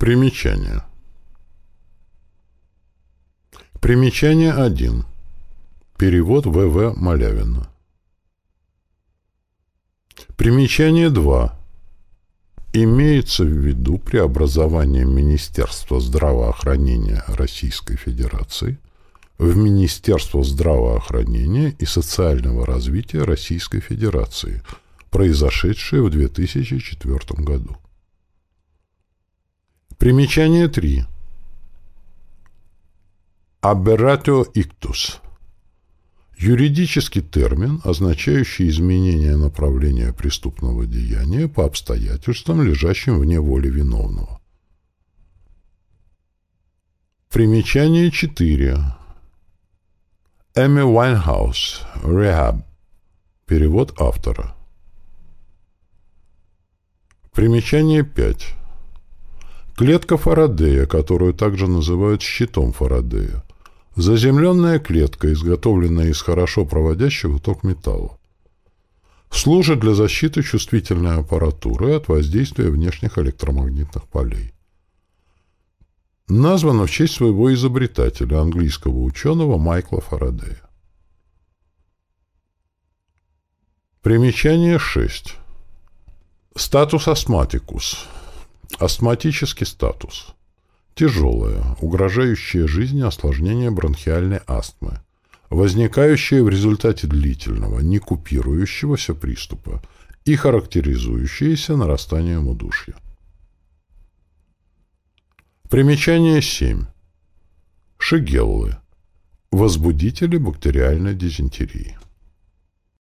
Примечание. Примечание 1. Перевод В.В. Малявина. Примечание 2. Имеется в виду преобразование Министерства здравоохранения Российской Федерации в Министерство здравоохранения и социального развития Российской Федерации, произошедшее в 2004 году. Примечание 3. Aberratio ictus. Юридический термин, означающий изменение направления преступного деяния по обстоятельствам, лежащим вне воли виновного. Примечание 4. Эми Уайнхаус. Rehab. Перевод автора. Примечание 5. Клетка Фарадея, которую также называют щитом Фарадея. Заземленная клетка, изготовленная из хорошо проводящего ток металла. Служит для защиты чувствительной аппаратуры от воздействия внешних электромагнитных полей. Названа в честь своего изобретателя, английского ученого Майкла Фарадея. Примечание 6. Статус астматикус. Астматический статус. Тяжелое, угрожающее жизни осложнение бронхиальной астмы, возникающее в результате длительного, не купирующегося приступа и характеризующееся нарастанием удушья. Примечание 7. Шигеллы. Возбудители бактериальной дизентерии.